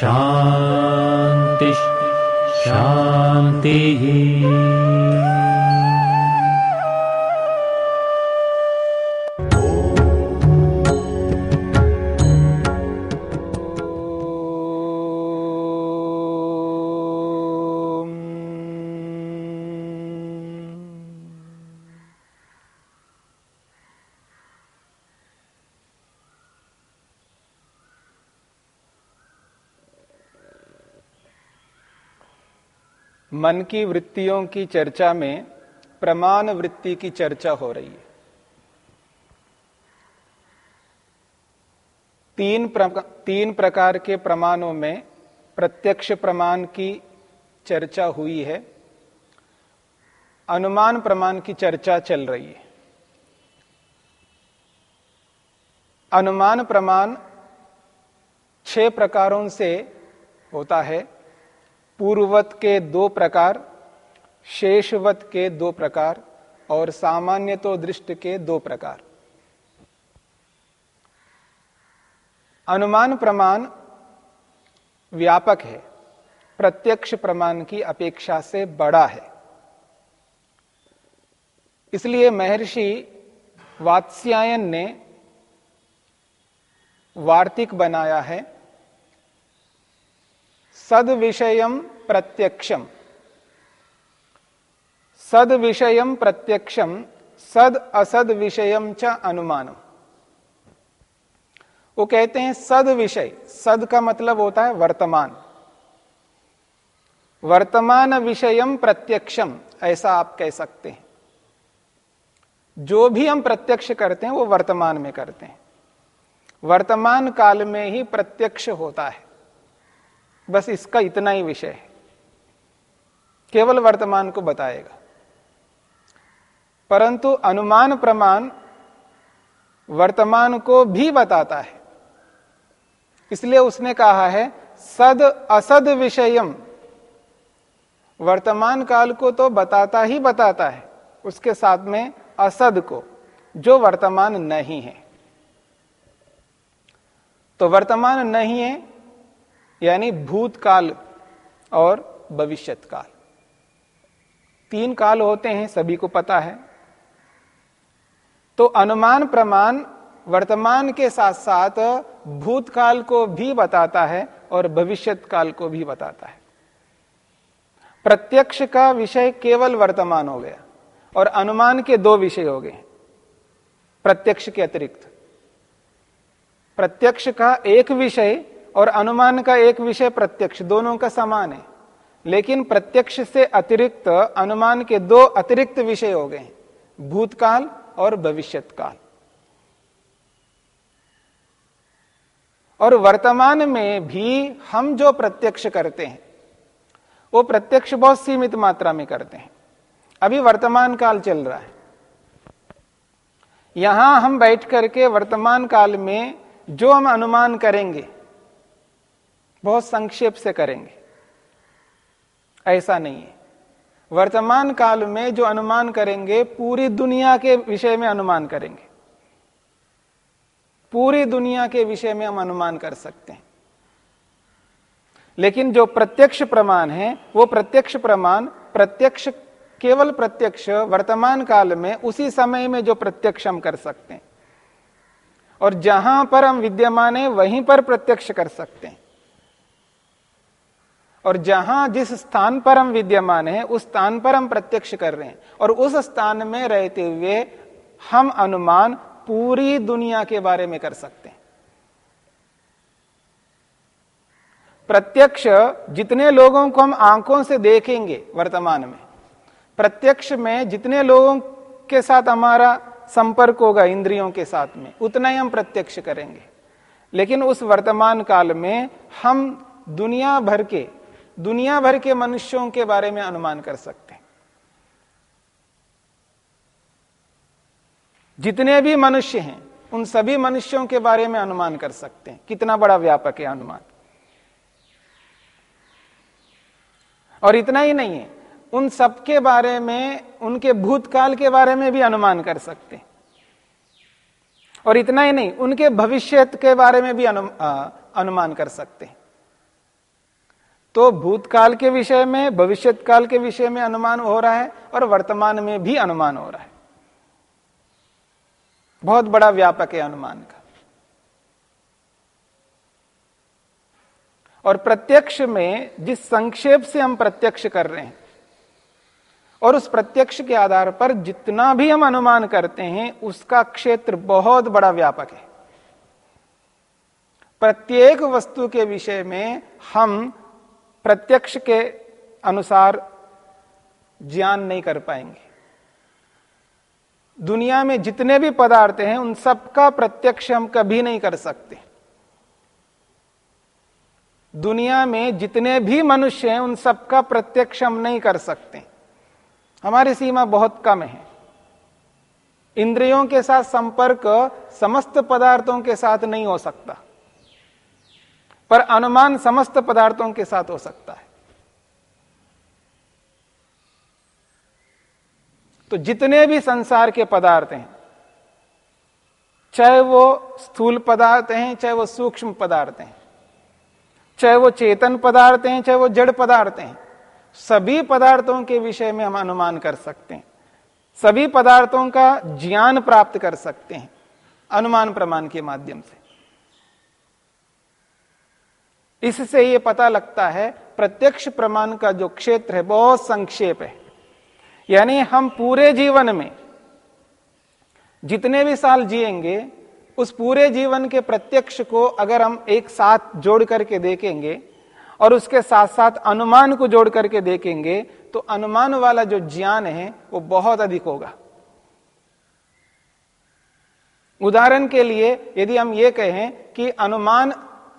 शान्तिः शान्तिः मन की वृत्तियों की चर्चा में प्रमाण वृत्ति की चर्चा हो रही है। तीन प्रका, तीन प्रकार के प्रमाणों में प्रत्यक्ष प्रमाण की चर्चा हुई है। अनुमान प्रमाण की चर्चा चल रही है। अनुमान प्रमाण छह प्रकारों से होता है। पूर्ववत के दो प्रकार, शेषवत के दो प्रकार और सामान्य तो दृष्ट के दो प्रकार। अनुमान प्रमाण व्यापक है, प्रत्यक्ष प्रमाण की अपेक्षा से बड़ा है। इसलिए महर्षि वात्स्यायन ने वार्तिक बनाया है सद विषयम प्रत्यक्षम सद विषयम प्रत्यक्षम सद असद विषयम च अनुमानम। वो कहते हैं सद विषय सद का मतलब होता है वर्तमान। वर्तमान विषयम प्रत्यक्षम ऐसा आप कह सकते हैं। जो भी हम प्रत्यक्ष करते हैं, वो वर्तमान में करते हैं। वर्तमान काल में ही प्रत्यक्ष होता है। बस इसका इतना ही विषय है। केवल वर्तमान को बताएगा। परंतु अनुमान प्रमाण वर्तमान को भी बताता है। इसलिए उसने कहा है, सद असद विषयम। वर्तमान काल को तो बताता ही बताता है, उसके साथ में असद को, जो वर्तमान नहीं है। तो वर्तमान नहीं है यानी भूतकाल और भविष्यत काल तीन काल होते हैं, सभी को पता है। तो अनुमान प्रमाण वर्तमान के साथ साथ भूतकाल को भी बताता है और भविष्यत काल को भी बताता है। प्रत्यक्ष का विषय केवल वर्तमान हो गया और अनुमान के दो विषय हो गए प्रत्यक्ष के अतिरिक्त। प्रत्यक्ष का एक विषय और अनुमान का एक विषय प्रत्यक्ष, दोनों का समान है। लेकिन प्रत्यक्ष से अतिरिक्त अनुमान के दो अतिरिक्त विषय हो गए भूतकाल और भविष्यत काल और वर्तमान में भी हम जो प्रत्यक्ष करते हैं, वो प्रत्यक्ष बहुत सीमित मात्रा में करते हैं। अभी वर्तमान काल चल रहा है। यहाँ हम बैठ करके वर्तमान काल में जो हम अनुमान करेंगे बहुत संक्षेप से करेंगे। ऐसा नहीं है। वर्तमान काल में जो अनुमान करेंगे, पूरी दुनिया के विषय में अनुमान करेंगे। पूरी दुनिया के विषय में हम अनुमान कर सकते हैं। लेकिन जो प्रत्यक्ष प्रमाण है, वो प्रत्यक्ष प्रमाण, प्रत्यक्ष, केवल प्रत्यक्ष वर्तमान काल में, उसी समय में जो प्रत्यक्ष हम कर सकते हैं। और जहाँ पर हम विद्यमान है, वहीं पर प्रत्यक्ष कर सकते हैं। और जहाँ जिस स्थान पर हम विद्यमान हैं, उस स्थान पर हम प्रत्यक्ष कर रहे हैं। और उस स्थान में रहते हुए हम अनुमान पूरी दुनिया के बारे में कर सकते हैं। प्रत्यक्ष जितने लोगों को हम आँखों से देखेंगे वर्तमान में, प्रत्यक्ष में जितने लोगों के साथ हमारा संपर्क होगा इंद्रियों के साथ में, उतना ही हम प्रत्यक्ष करेंगे। लेकिन उस वर्तमान काल में हम दुनिया भर के दुनिया भर के मनुष्यों के बारे में अनुमान कर सकते हैं। जितने भी मनुष्य हैं उन सभी मनुष्यों के बारे में अनुमान कर सकते हैं। कितना बड़ा व्यापक है अनुमान। और इतना ही नहीं है उन सबके बारे में उनके भूतकाल के बारे में भी अनुमान कर सकते हैं। और इतना ही नहीं उनके भविष्य के बारे में भी अनु, आ, अनुमान कर सकते हैं। तो भूतकाल के विषय में भविष्य काल के विषय में अनुमान हो रहा है और वर्तमान में भी अनुमान हो रहा है। बहुत बड़ा व्यापक है अनुमान का। और प्रत्यक्ष में जिस संक्षेप से हम प्रत्यक्ष कर रहे हैं, और उस प्रत्यक्ष के आधार पर जितना भी हम अनुमान करते हैं, उसका क्षेत्र बहुत बड़ा व्यापक है। प्रत्येक वस्तु के विषय में हम प्रत्यक्ष के अनुसार ज्ञान नहीं कर पाएँगे। दुनिया में जितने भी पदार्थ हैं, उन सबका प्रत्यक्ष हम कभी नहीं कर सकते। दुनिया में जितने भी मनुष्य हैं, उन सबका प्रत्यक्ष हम नहीं कर सकते। हमारी सीमा बहुत कम है। इंद्रियों के साथ संपर्क समस्त पदार्थों के साथ नहीं हो सकता। पर अनुमान समस्त पदार्थों के साथ हो सकता है। तो जितने भी संसार के पदार्थ हैं, चाहे वो स्थूल पदार्थ हैं, चाहे वो सूक्ष्म पदार्थ हैं, चाहे वो चेतन पदार्थ हैं, चाहे वो जड़ पदार्थ हैं, सभी पदार्थों के विषय में हम अनुमान कर सकते हैं। सभी पदार्थों का ज्ञान प्राप्त कर सकते हैं, अनुमान प्रमाण के माध्यम से। इससे यह पता लगता है प्रत्यक्ष प्रमाण का जो क्षेत्र है, बहुत संक्षेप है। यानी हम पूरे जीवन में जितने भी साल जिएँगे, उस पूरे जीवन के प्रत्यक्ष को अगर हम एक साथ जोड़ करके देखेंगे और उसके साथ साथ अनुमान को जोड़ करके देखेंगे तो अनुमान वाला जो ज्ञान है, वो बहुत अधिक होगा। उदाहरण के लिए यदि हम ये कहें कि अनुमान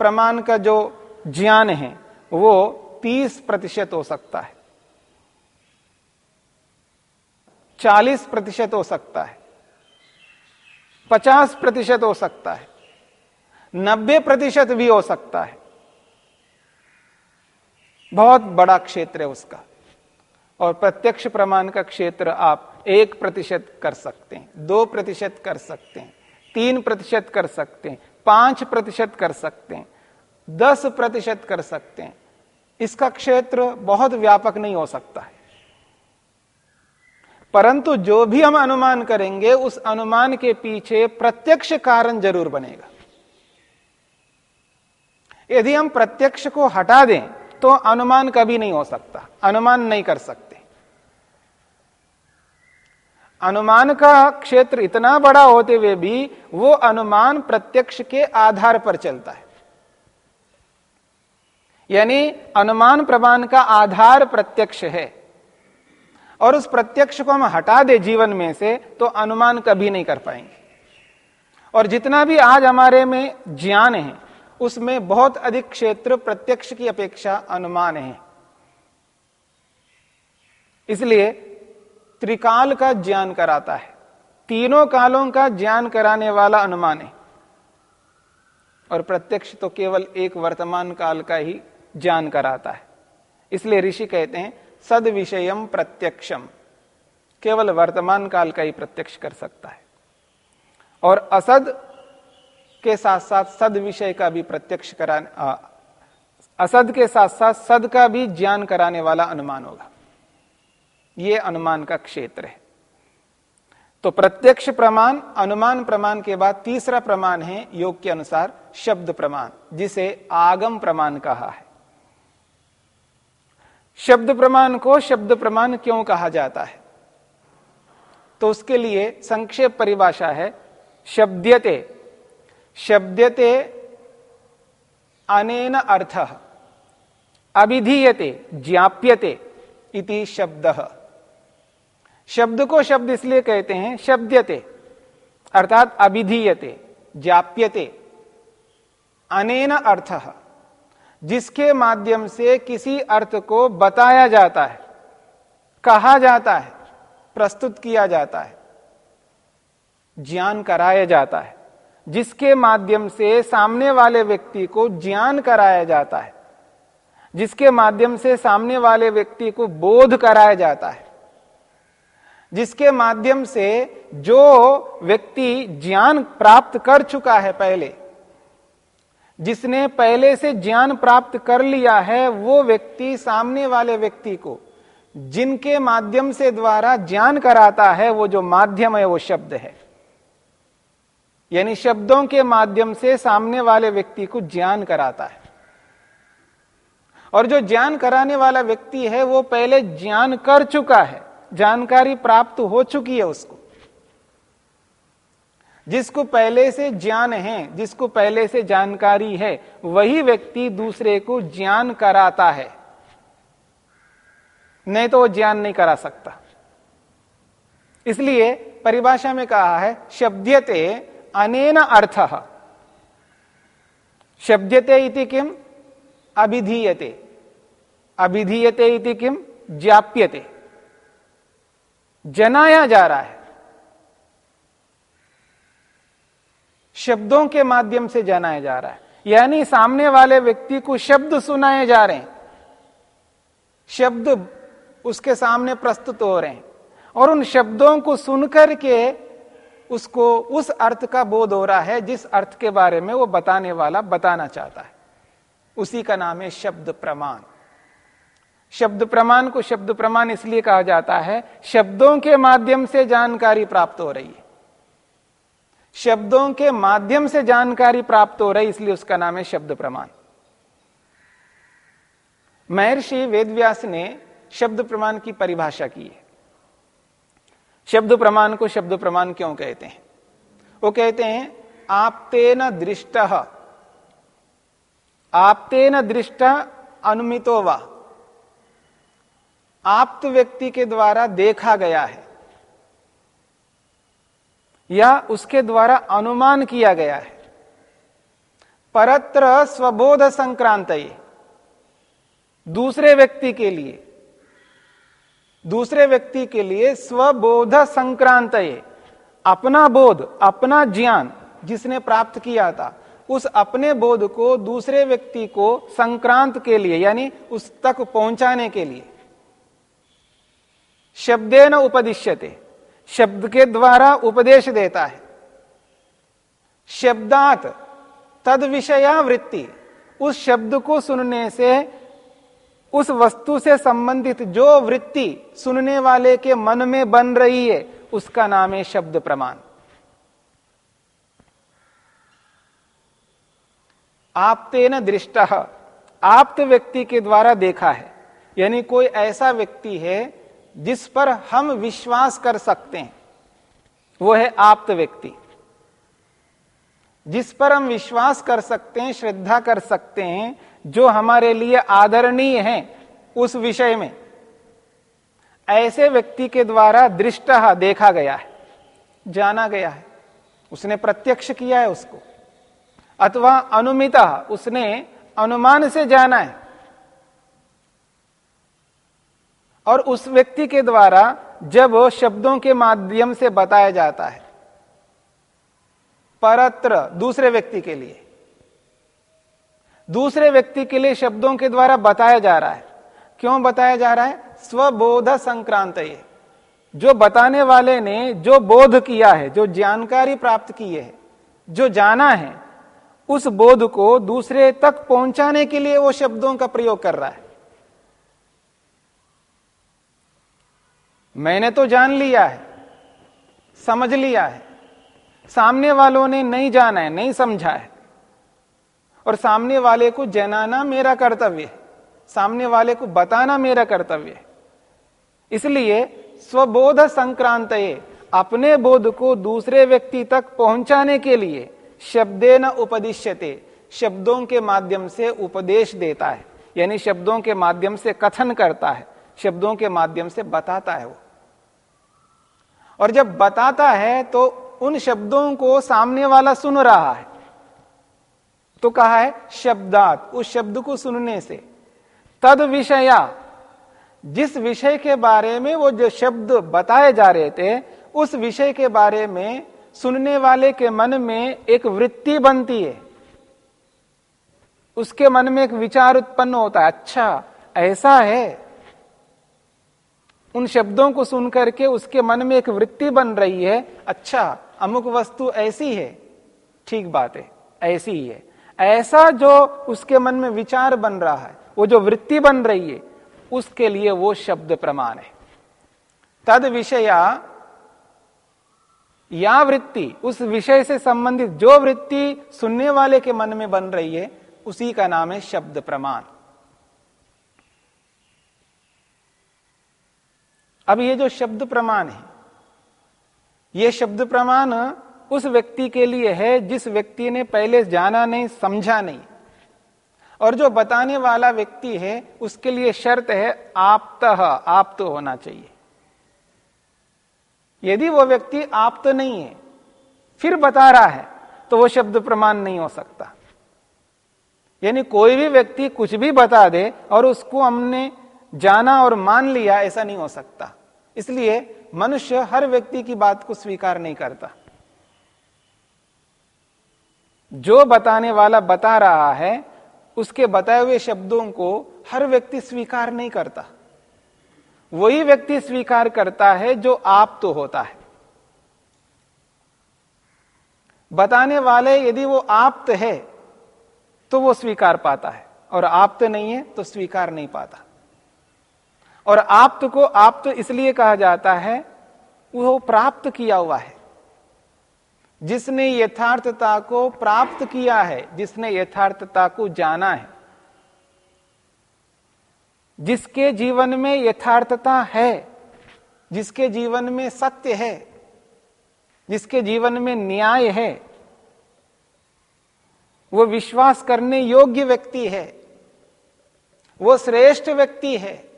प्रमाण का जो ज्ञान है, वो 30 प्रतिशत हो सकता है। 40 प्रतिशत हो सकता है। 50 प्रतिशत हो सकता है। 90 प्रतिशत भी हो सकता है। बहुत बड़ा क्षेत्र है उसका। और प्रत्यक्ष प्रमाण का क्षेत्र आप एक प्रतिशत कर सकते हैं, दो प्रतिशत कर सकते हैं, तीन प्रतिशत कर सकते हैं, पाँच प्रतिशत कर सकते हैं। दस प्रतिशत कर सकते हैं। इसका क्षेत्र बहुत व्यापक नहीं हो सकता है। परंतु जो भी हम अनुमान करेंगे, उस अनुमान के पीछे प्रत्यक्ष कारण ज़रूर बनेगा। यदि हम प्रत्यक्ष को हटा दें तो अनुमान कभी नहीं हो सकता। अनुमान नहीं कर सकते। अनुमान का क्षेत्र इतना बड़ा होते हुए भी, वो अनुमान प्रत्यक्ष के आधार पर चलता है। यानी अनुमान प्रमाण का आधार प्रत्यक्ष है। और उस प्रत्यक्ष को हम हटा दे जीवन में से तो अनुमान कभी नहीं कर पाएँगे। और जितना भी आज हमारे में ज्ञान है, उसमें बहुत अधिक क्षेत्र प्रत्यक्ष की अपेक्षा अनुमान है। इसलिए त्रिकाल का ज्ञान कराता है। तीनों कालों का ज्ञान कराने वाला अनुमान है। और प्रत्यक्ष तो केवल एक वर्तमान काल का ही ज्ञान कराता है। इसलिए ऋषि कहते हैं सद विषयम प्रत्यक्षम केवल वर्तमान काल का ही प्रत्यक्ष कर सकता है। और असद के साथ साथ सद विषय का भी प्रत्यक्ष कराने असद के साथ साथ सद का भी ज्ञान कराने वाला अनुमान होगा। यह अनुमान का क्षेत्र है। तो प्रत्यक्ष प्रमाण, अनुमान प्रमाण के बाद तीसरा प्रमाण है, योग के अनुसार शब्द प्रमाण, जिसे आगम प्रमाण कहा है। शब्द प्रमाण को शब्द प्रमाण क्यों कहा जाता है? तो उसके लिए संक्षेप परिभाषा है शब्दते शब्दते अनेन अर्थ। अभिधीयते, ज्ञाप्यते इति शब्द। शब्द को शब्द इसलिए कहते हैं शब्दते अर्थात अभिधीयते जाप्यते अनेन अर्थ। जिसके माध्यम से किसी अर्थ को बताया जाता है, कहा जाता है, प्रस्तुत किया जाता है, ज्ञान कराया जाता है, जिसके माध्यम से सामने वाले व्यक्ति को ज्ञान कराया जाता है, जिसके माध्यम से सामने वाले व्यक्ति को बोध कराया जाता है, जिसके माध्यम से जो व्यक्ति ज्ञान प्राप्त कर चुका है पहले जिसने पहले से ज्ञान प्राप्त कर लिया है, वो व्यक्ति सामने वाले व्यक्ति को, जिनके माध्यम से द्वारा ज्ञान कराता है, वो जो माध्यम है, वो शब्द है। यानी शब्दों के माध्यम से सामने वाले व्यक्ति को ज्ञान कराता है। और जो ज्ञान कराने वाला व्यक्ति है, वो पहले ज्ञान कर चुका है, जानकारी प्राप्त हो चुकी है उसको। जिसको पहले से ज्ञान है, जिसको पहले से जानकारी है, वही व्यक्ति दूसरे को ज्ञान कराता है। नहीं तो वो ज्ञान नहीं करा सकता। इसलिए परिभाषा में कहा है शब्दते अनेन अर्थ। शब्दते इति किम? अभिधीयते। अभिधीयते इति किम? ज्ञाप्यते। जनाया जा रहा है। शब्दों के माध्यम से जनाया जा रहा है। यानी सामने वाले व्यक्ति को शब्द सुनाए जा रहे हैं। शब्द उसके सामने प्रस्तुत हो रहे हैं। और उन शब्दों को सुनकर के उसको उस अर्थ का बोध हो रहा है, जिस अर्थ के बारे में वो बताने वाला बताना चाहता है। उसी का नाम है शब्द प्रमाण। शब्द प्रमाण को शब्द प्रमाण इसलिए कहा जाता है, शब्दों के माध्यम से जानकारी प्राप्त हो रही है। शब्दों के माध्यम से जानकारी प्राप्त हो रही, इसलिए उसका नाम है शब्द प्रमाण। महर्षि वेदव्यास ने शब्द प्रमाण की परिभाषा की है। शब्द प्रमाण को शब्द प्रमाण क्यों कहते हैं? वो कहते हैं, आपतेन दृष्ट। आपतेन दृष्ट अनुमितो वा। आप्त व्यक्ति के द्वारा देखा गया है। या उसके द्वारा अनुमान किया गया है। परत्र स्वबोध संक्रांत दूसरे व्यक्ति के लिए। दूसरे व्यक्ति के लिए स्वबोध संक्रांत अपना बोध, अपना ज्ञान जिसने प्राप्त किया था, उस अपने बोध को दूसरे व्यक्ति को संक्रांत के लिए, यानी उस तक पहुँचाने के लिए। शब्दे न उपदिश्यते। शब्द के द्वारा उपदेश देता है। शब्दात तद विषया वृत्ति उस शब्द को सुनने से, उस वस्तु से संबंधित जो वृत्ति सुनने वाले के मन में बन रही है, उसका नाम है शब्द प्रमाण। आपते न दृष्ट, आप्त व्यक्ति के द्वारा देखा है। यानी कोई ऐसा व्यक्ति है जिस पर हम विश्वास कर सकते हैं, वो है आप्त व्यक्ति। जिस पर हम विश्वास कर सकते हैं, श्रद्धा कर सकते हैं, जो हमारे लिए आदरणीय है उस विषय में, ऐसे व्यक्ति के द्वारा दृष्ट देखा गया है, जाना गया है, उसने प्रत्यक्ष किया है उसको, अथवा अनुमिता, उसने अनुमान से जाना है। और उस व्यक्ति के द्वारा जब शब्दों के माध्यम से बताया जाता है। परत्र, दूसरे व्यक्ति के लिए। दूसरे व्यक्ति के लिए शब्दों के द्वारा बताया जा रहा है। क्यों बताया जा रहा है? स्वबोध संक्रांत ये। जो बताने वाले ने जो बोध किया है, जो जानकारी प्राप्त की है, जो जाना है, उस बोध को दूसरे तक पहुँचाने के लिए वो शब्दों का प्रयोग कर रहा है। मैंने तो जान लिया है, समझ लिया है। सामने वालों ने नहीं जाना है, नहीं समझा है। और सामने वाले को जनाना मेरा कर्तव्य है, सामने वाले को बताना मेरा कर्तव्य है। इसलिए स्वबोध संक्रांत अपने बोध को दूसरे व्यक्ति तक पहुँचाने के लिए शब्दे न उपदिश्यते, शब्दों के माध्यम से उपदेश देता है। यानी शब्दों के माध्यम से कथन करता है, शब्दों के माध्यम से बताता है वो। और जब बताता है तो उन शब्दों को सामने वाला सुन रहा है। तो कहा है, शब्दात, उस शब्द को सुनने से। तद विषया, जिस विषय के बारे में वो जो शब्द बताए जा रहे थे, उस विषय के बारे में सुनने वाले के मन में एक वृत्ति बनती है। उसके मन में एक विचार उत्पन्न होता है अच्छा ऐसा है उन शब्दों को सुनकर के उसके मन में एक वृत्ति बन रही है। अच्छा अमुक वस्तु ऐसी है। ठीक बात है, ऐसी ही है। ऐसा जो उसके मन में विचार बन रहा है, वो जो वृत्ति बन रही है, उसके लिए वो शब्द प्रमाण है। तद विषया, या वृत्ति, उस विषय से संबंधित जो वृत्ति सुनने वाले के मन में बन रही है, उसी का नाम है शब्द प्रमाण। अब ये जो शब्द प्रमाण है, ये शब्द प्रमाण उस व्यक्ति के लिए है जिस व्यक्ति ने पहले जाना नहीं, समझा नहीं। और जो बताने वाला व्यक्ति है, उसके लिए शर्त है आप्त आप तो होना चाहिए। यदि वो व्यक्ति आप तो नहीं है, फिर बता रहा है तो वो शब्द प्रमाण नहीं हो सकता। यानी कोई भी व्यक्ति कुछ भी बता दे और उसको हमने जाना और मान लिया, ऐसा नहीं हो सकता। इसलिए मनुष्य हर व्यक्ति की बात को स्वीकार नहीं करता। जो बताने वाला बता रहा है, उसके बताए हुए शब्दों को हर व्यक्ति स्वीकार नहीं करता। वही व्यक्ति स्वीकार करता है जो आप तो होता है। बताने वाले यदि वो आप्त है तो वो स्वीकार पाता है, और आप्त नहीं है तो स्वीकार नहीं पाता। और आप्त को आप्त इसलिए कहा जाता है, वो प्राप्त किया हुआ है। जिसने यथार्थता को प्राप्त किया है, जिसने यथार्थता को जाना है। जिसके जीवन में यथार्थता है, जिसके जीवन में सत्य है, जिसके जीवन में न्याय है, वो विश्वास करने योग्य व्यक्ति है, वो श्रेष्ठ व्यक्ति है।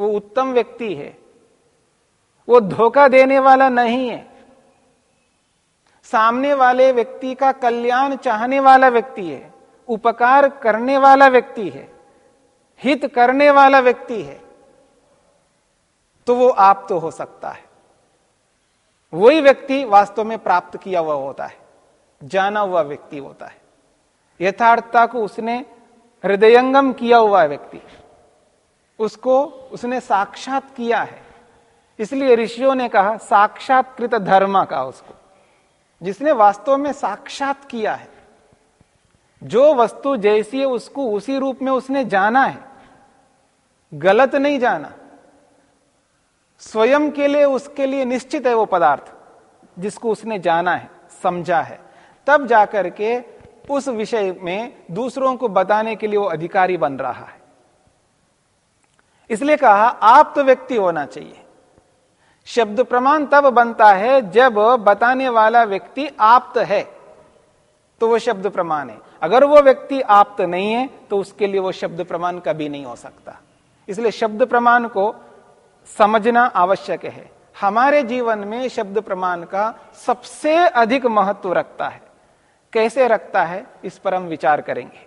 वो उत्तम व्यक्ति है। वो धोखा देने वाला नहीं है। सामने वाले व्यक्ति का कल्याण चाहने वाला व्यक्ति है। उपकार करने वाला व्यक्ति है। हित करने वाला व्यक्ति है। तो वो आप तो हो सकता है। वही व्यक्ति वास्तव में प्राप्त किया हुआ होता है। जाना हुआ व्यक्ति होता है। यथार्थता को उसने हृदयंगम किया हुआ व्यक्ति। उसको उसने साक्षात किया है। इसलिए ऋषियों ने कहा, साक्षात्कृत धर्म का उसको। जिसने वास्तव में साक्षात किया है। जो वस्तु जैसी है, उसको उसी रूप में उसने जाना है। गलत नहीं जाना। स्वयं के लिए, उसके लिए निश्चित है वो पदार्थ, जिसको उसने जाना है, समझा है। तब जाकर के उस विषय में दूसरों को बताने के लिए वो अधिकारी बन रहा है। इसलिए कहा, आप तो व्यक्ति होना चाहिए। शब्द प्रमाण तब बनता है जब बताने वाला व्यक्ति आप्त है तो वो शब्द प्रमाण है। अगर वो व्यक्ति आप्त नहीं है तो उसके लिए वो शब्द प्रमाण कभी नहीं हो सकता। इसलिए शब्द प्रमाण को समझना आवश्यक है। हमारे जीवन में शब्द प्रमाण का सबसे अधिक महत्व रखता है। कैसे रखता है, इस पर हम विचार करेंगे।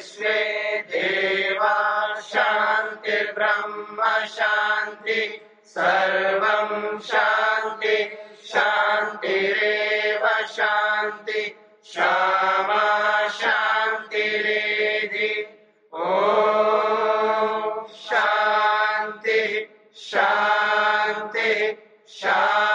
विश्वे देवा शांति शान्तिर्ब्रह्म शान्ति सर्वम् शांति शान्तिरेव शान्ति क्षमा शांति शान्तिरेधि। ओ शांति शांति शांति